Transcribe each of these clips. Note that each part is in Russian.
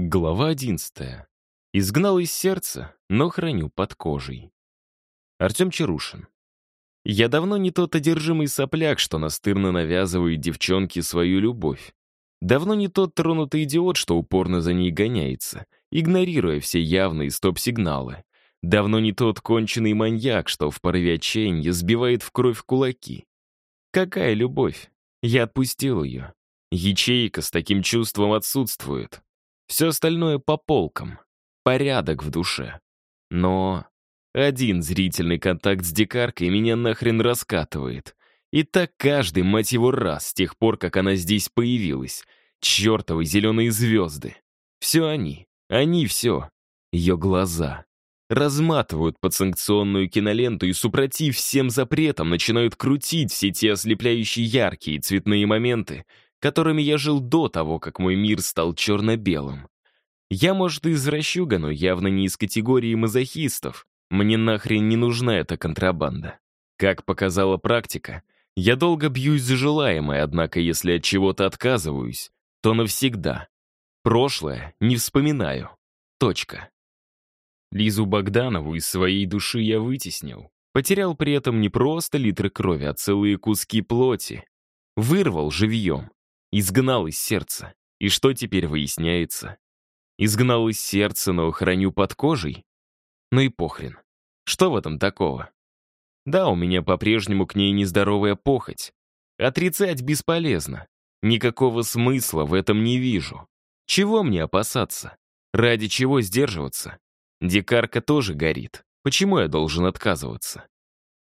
Глава одиннадцатая. Изгнал из сердца, но храню под кожей. Артем Чарушин. Я давно не тот одержимый сопляк, что настырно навязывает девчонке свою любовь. Давно не тот тронутый идиот, что упорно за ней гоняется, игнорируя все явные стоп-сигналы. Давно не тот конченый маньяк, что в порыве отчаяния сбивает в кровь кулаки. Какая любовь? Я отпустил ее. Ячейка с таким чувством отсутствует. Все остальное по полкам. Порядок в душе. Но один зрительный контакт с дикаркой меня нахрен раскатывает. И так каждый, мать его, раз с тех пор, как она здесь появилась. Чертовы зеленые звезды. Все они. Они все. Ее глаза. Разматывают подсанкционную киноленту и, супротив всем запретам, начинают крутить все те ослепляющие яркие цветные моменты, которыми я жил до того, как мой мир стал черно-белым. Я, может, и извращуга, но явно не из категории мазохистов. Мне нахрен не нужна эта контрабанда. Как показала практика, я долго бьюсь за желаемое, однако если от чего-то отказываюсь, то навсегда. Прошлое не вспоминаю. Точка. Лизу Богданову из своей души я вытеснил. Потерял при этом не просто литры крови, а целые куски плоти. Вырвал живьем. Изгнал из сердца. И что теперь выясняется? Изгнал из сердца, но храню под кожей? Ну и похрен. Что в этом такого? Да, у меня по-прежнему к ней нездоровая похоть. Отрицать бесполезно. Никакого смысла в этом не вижу. Чего мне опасаться? Ради чего сдерживаться? Дикарка тоже горит. Почему я должен отказываться?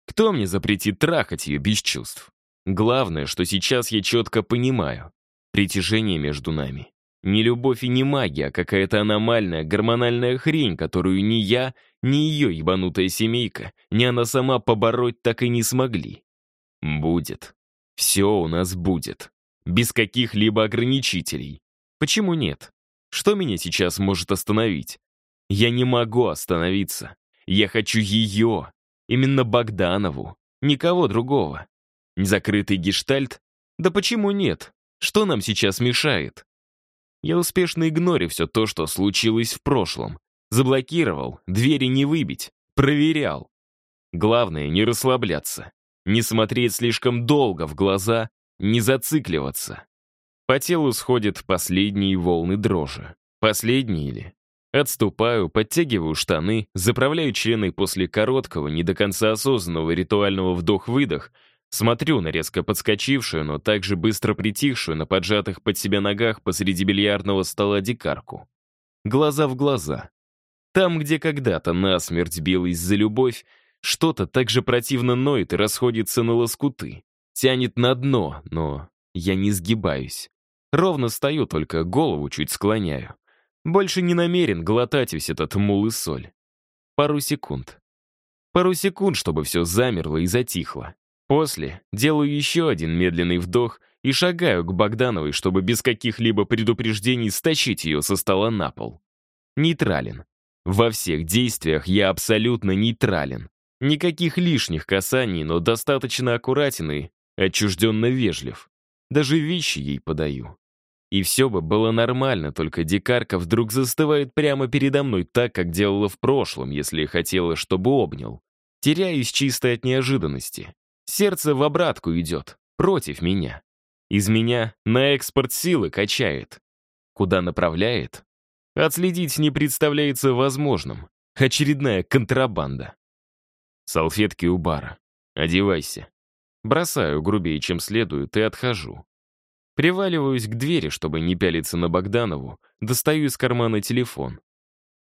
Кто мне запретит трахать ее без чувств? Главное, что сейчас я четко понимаю. Притяжение между нами. Не любовь и не магия, а какая-то аномальная гормональная хрень, которую ни я, ни ее ебанутая семейка, ни она сама побороть так и не смогли. Будет. Все у нас будет. Без каких-либо ограничителей. Почему нет? Что меня сейчас может остановить? Я не могу остановиться. Я хочу ее. Именно Богданову. Никого другого. Незакрытый гештальт? Да почему нет? Что нам сейчас мешает? Я успешно игнорю все то, что случилось в прошлом. Заблокировал, двери не выбить, проверял. Главное, не расслабляться, не смотреть слишком долго в глаза, не зацикливаться. По телу сходят последние волны дрожи. Последние ли? Отступаю, подтягиваю штаны, заправляю члены после короткого, не до конца осознанного ритуального вдох-выдох — Смотрю на резко подскочившую, но также быстро притихшую на поджатых под себя ногах посреди бильярдного стола дикарку. Глаза в глаза. Там, где когда-то насмерть билась за любовь, что-то так же противно ноет и расходится на лоскуты. Тянет на дно, но я не сгибаюсь. Ровно стою, только голову чуть склоняю. Больше не намерен глотать весь этот мул и соль. Пару секунд. Пару секунд, чтобы все замерло и затихло. После делаю еще один медленный вдох и шагаю к Богдановой, чтобы без каких-либо предупреждений стащить ее со стола на пол. Нейтрален. Во всех действиях я абсолютно нейтрален. Никаких лишних касаний, но достаточно аккуратен и отчужденно вежлив. Даже вещи ей подаю. И все бы было нормально, только дикарка вдруг застывает прямо передо мной так, как делала в прошлом, если хотела, чтобы обнял. Теряюсь чисто от неожиданности. Сердце в обратку идет, против меня. Из меня на экспорт силы качает. Куда направляет? Отследить не представляется возможным. Очередная контрабанда. Салфетки у бара. Одевайся. Бросаю грубее, чем следует, и отхожу. Приваливаюсь к двери, чтобы не пялиться на Богданову, достаю из кармана телефон.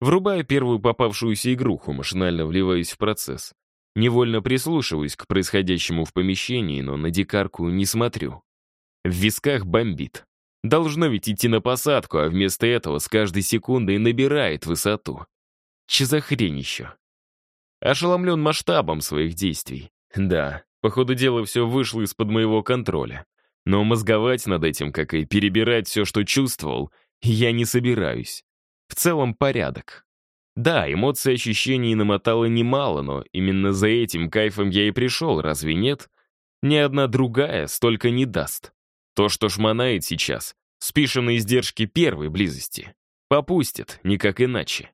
Врубаю первую попавшуюся игруху, машинально вливаюсь в процесс. Невольно прислушиваюсь к происходящему в помещении, но на дикарку не смотрю. В висках бомбит. Должно ведь идти на посадку, а вместо этого с каждой секундой набирает высоту. Че за хрень еще? Ошеломлен масштабом своих действий. Да, по ходу дела все вышло из-под моего контроля. Но мозговать над этим, как и перебирать все, что чувствовал, я не собираюсь. В целом порядок. Да, эмоций и ощущений намотало немало, но именно за этим кайфом я и пришел, разве нет? Ни одна другая столько не даст. То, что шмонает сейчас, спишем на издержки первой близости. Попустит, никак иначе.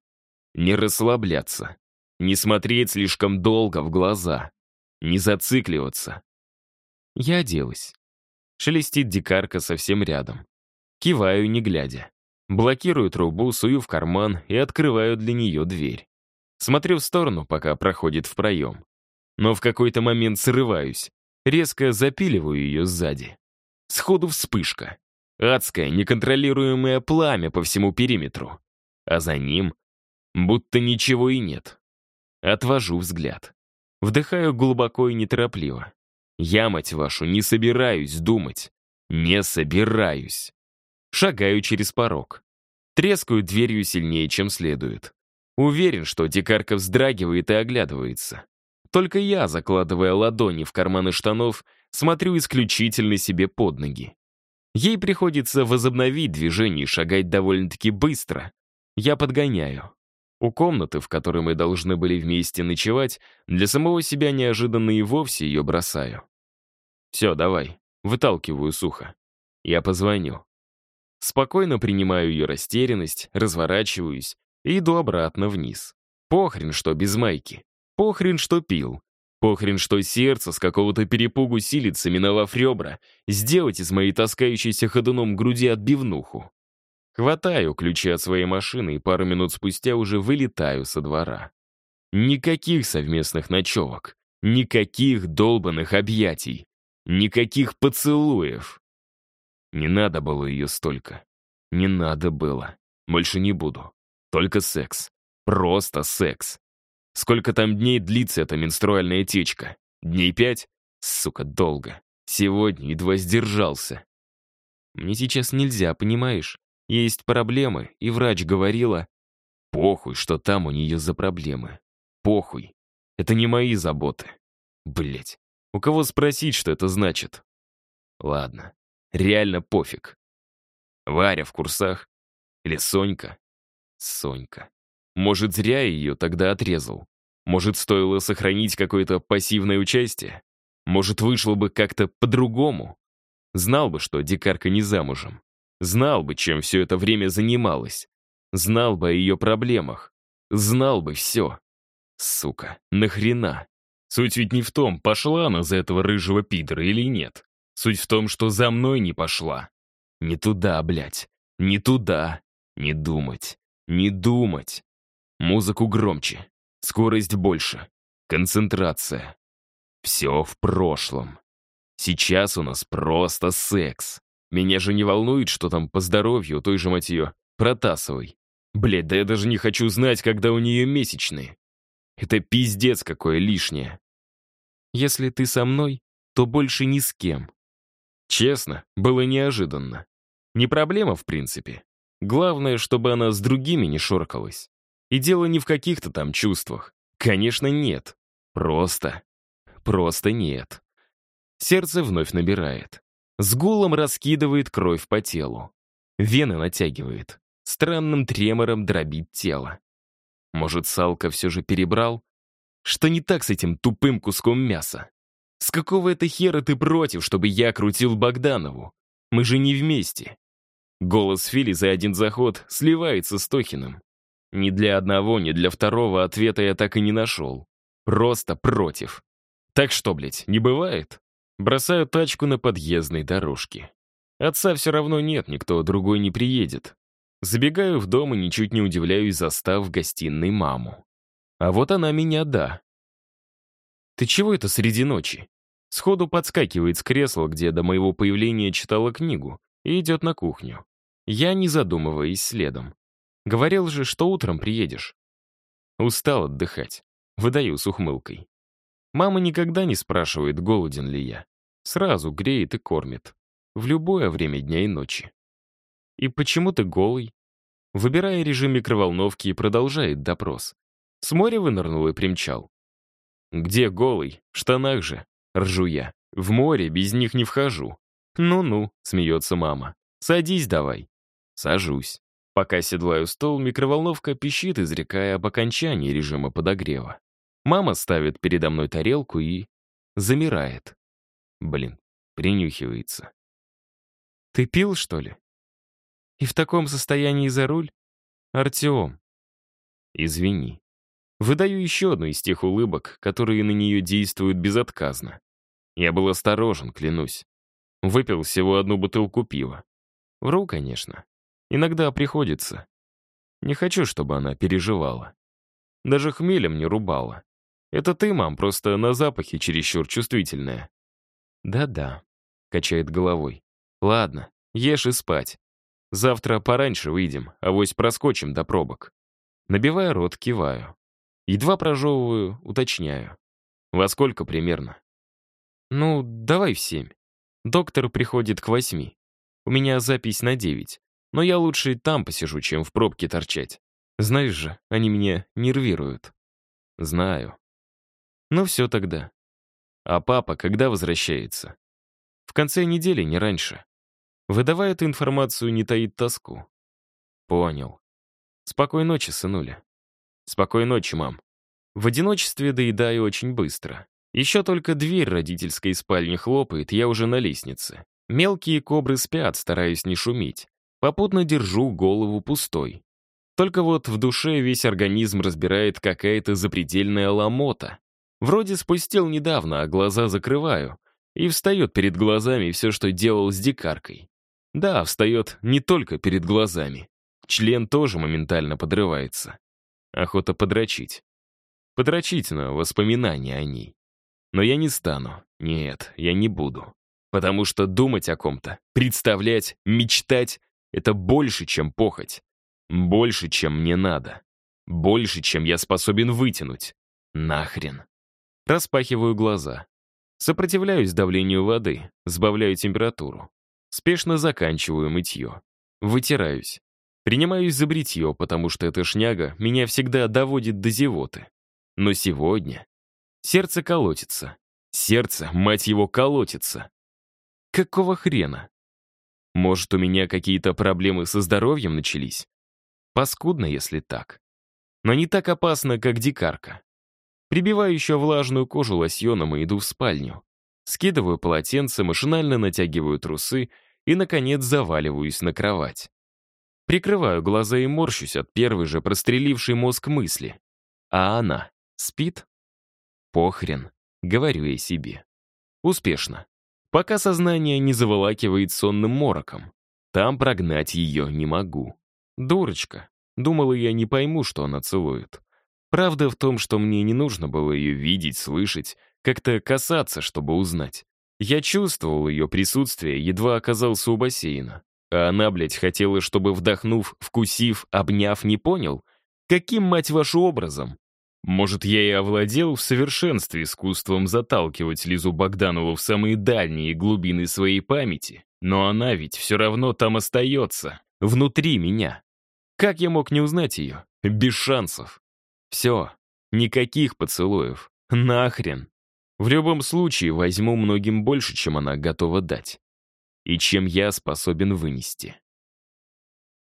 Не расслабляться. Не смотреть слишком долго в глаза. Не зацикливаться. Я оделась. Шелестит дикарка совсем рядом. Киваю, не глядя. Блокирую трубу, сую в карман и открываю для нее дверь. Смотрю в сторону, пока проходит в проем. Но в какой-то момент срываюсь. Резко запиливаю ее сзади. Сходу вспышка. Адское, неконтролируемое пламя по всему периметру. А за ним будто ничего и нет. Отвожу взгляд. Вдыхаю глубоко и неторопливо. Я, мать вашу, не собираюсь думать. Не собираюсь. Шагаю через порог. Трескаю дверью сильнее, чем следует. Уверен, что дикарка вздрагивает и оглядывается. Только я, закладывая ладони в карманы штанов, смотрю исключительно себе под ноги. Ей приходится возобновить движение и шагать довольно-таки быстро. Я подгоняю. У комнаты, в которой мы должны были вместе ночевать, для самого себя неожиданно и вовсе ее бросаю. Все, давай, выталкиваю сухо. Я позвоню. Спокойно принимаю ее растерянность, разворачиваюсь и иду обратно вниз. Похрен, что без майки. Похрен, что пил. Похрен, что сердце с какого-то перепугу силится, миновав ребра, сделать из моей таскающейся ходуном груди отбивнуху. Хватаю ключи от своей машины и пару минут спустя уже вылетаю со двора. Никаких совместных ночевок, никаких долбанных объятий, никаких поцелуев. Не надо было ее столько. Не надо было. Больше не буду. Только секс. Просто секс. Сколько там дней длится эта менструальная течка? Дней пять? Сука, долго. Сегодня едва сдержался. Мне сейчас нельзя, понимаешь? Есть проблемы, и врач говорила, похуй, что там у нее за проблемы. Похуй. Это не мои заботы. Блять. У кого спросить, что это значит? Ладно. Реально пофиг. Варя в курсах? Или Сонька? Сонька. Может, зря ее тогда отрезал? Может, стоило сохранить какое-то пассивное участие? Может, вышло бы как-то по-другому? Знал бы, что дикарка не замужем. Знал бы, чем все это время занималась. Знал бы о ее проблемах. Знал бы все. Сука, нахрена? Суть ведь не в том, пошла она за этого рыжего пидора или нет. Суть в том, что за мной не пошла. Не туда, блядь. Не туда. Не думать. Не думать. Музыку громче. Скорость больше. Концентрация. Все в прошлом. Сейчас у нас просто секс. Меня же не волнует, что там по здоровью, той же мать ее, протасовой. Блядь, да я даже не хочу знать, когда у нее месячные. Это пиздец какое лишнее. Если ты со мной, то больше ни с кем. Честно, было неожиданно. Не проблема, в принципе. Главное, чтобы она с другими не шоркалась. И дело не в каких-то там чувствах. Конечно, нет. Просто. Просто нет. Сердце вновь набирает. С гулом раскидывает кровь по телу. Вены натягивает. Странным тремором дробит тело. Может, Салка все же перебрал? Что не так с этим тупым куском мяса? С какого это хера ты против, чтобы я крутил Богданову? Мы же не вместе. Голос Фили за один заход сливается с Тохиным. Ни для одного, ни для второго ответа я так и не нашел. Просто против. Так что, блядь, не бывает? Бросаю тачку на подъездной дорожке. Отца все равно нет, никто другой не приедет. Забегаю в дом и ничуть не удивляюсь, застав в гостиной маму. А вот она меня да. «Ты чего это среди ночи?» Сходу подскакивает с кресла, где до моего появления читала книгу, и идет на кухню. Я, не задумываясь, следом. Говорил же, что утром приедешь. Устал отдыхать. Выдаю с ухмылкой. Мама никогда не спрашивает, голоден ли я. Сразу греет и кормит. В любое время дня и ночи. «И почему ты голый?» Выбирая режим микроволновки продолжает допрос. С моря вынырнул и примчал. «Где голый? В штанах же!» Ржу я. «В море без них не вхожу». «Ну-ну», — смеется мама. «Садись давай». Сажусь. Пока седлаю стол, микроволновка пищит, изрекая об окончании режима подогрева. Мама ставит передо мной тарелку и... замирает. Блин, принюхивается. «Ты пил, что ли? И в таком состоянии за руль? Артем. Извини. Выдаю еще одну из тех улыбок, которые на нее действуют безотказно. Я был осторожен, клянусь. Выпил всего одну бутылку пива. Вру, конечно. Иногда приходится. Не хочу, чтобы она переживала. Даже хмелем не рубала. Это ты, мам, просто на запахи чересчур чувствительная. Да-да, качает головой. Ладно, ешь и спать. Завтра пораньше выйдем, авось проскочим до пробок. Набивая рот, киваю. Едва прожевываю, уточняю. Во сколько примерно? Ну, давай в семь. Доктор приходит к восьми. У меня запись на девять. Но я лучше там посижу, чем в пробке торчать. Знаешь же, они меня нервируют. Знаю. Ну все тогда. А папа когда возвращается? В конце недели, не раньше. Выдавая эту информацию, не таит тоску. Понял. Спокойной ночи, сынуля. Спокойной ночи, мам. В одиночестве доедаю очень быстро. Еще только дверь родительской спальни хлопает, я уже на лестнице. Мелкие кобры спят, стараюсь не шуметь. Попутно держу голову пустой. Только вот в душе весь организм разбирает какая-то запредельная ломота. Вроде спустил недавно, а глаза закрываю. И встает перед глазами все, что делал с дикаркой. Да, встает не только перед глазами. Член тоже моментально подрывается. Охота подрочить. Подрочить на воспоминания о ней. Но я не стану. Нет, я не буду. Потому что думать о ком-то, представлять, мечтать — это больше, чем похоть. Больше, чем мне надо. Больше, чем я способен вытянуть. Нахрен. Распахиваю глаза. Сопротивляюсь давлению воды, сбавляю температуру. Спешно заканчиваю мытье. Вытираюсь. Принимаюсь за бритье, потому что эта шняга меня всегда доводит до зевоты. Но сегодня сердце колотится. Сердце, мать его, колотится. Какого хрена? Может, у меня какие-то проблемы со здоровьем начались? Паскудно, если так. Но не так опасно, как дикарка. Прибиваю еще влажную кожу лосьоном и иду в спальню. Скидываю полотенце, машинально натягиваю трусы и, наконец, заваливаюсь на кровать. Прикрываю глаза и морщусь от первой же прострелившей мозг мысли. А она спит? Похрен, говорю я себе. Успешно. Пока сознание не заволакивает сонным мороком. Там прогнать ее не могу. Дурочка. Думала, я не пойму, что она целует. Правда в том, что мне не нужно было ее видеть, слышать, как-то касаться, чтобы узнать. Я чувствовал ее присутствие, едва оказался у бассейна. А она, блядь, хотела, чтобы, вдохнув, вкусив, обняв, не понял? Каким, мать вашу, образом? Может, я и овладел в совершенстве искусством заталкивать Лизу Богданову в самые дальние глубины своей памяти, но она ведь все равно там остается, внутри меня. Как я мог не узнать ее? Без шансов. Все, никаких поцелуев. Нахрен. В любом случае возьму многим больше, чем она готова дать. И чем я способен вынести.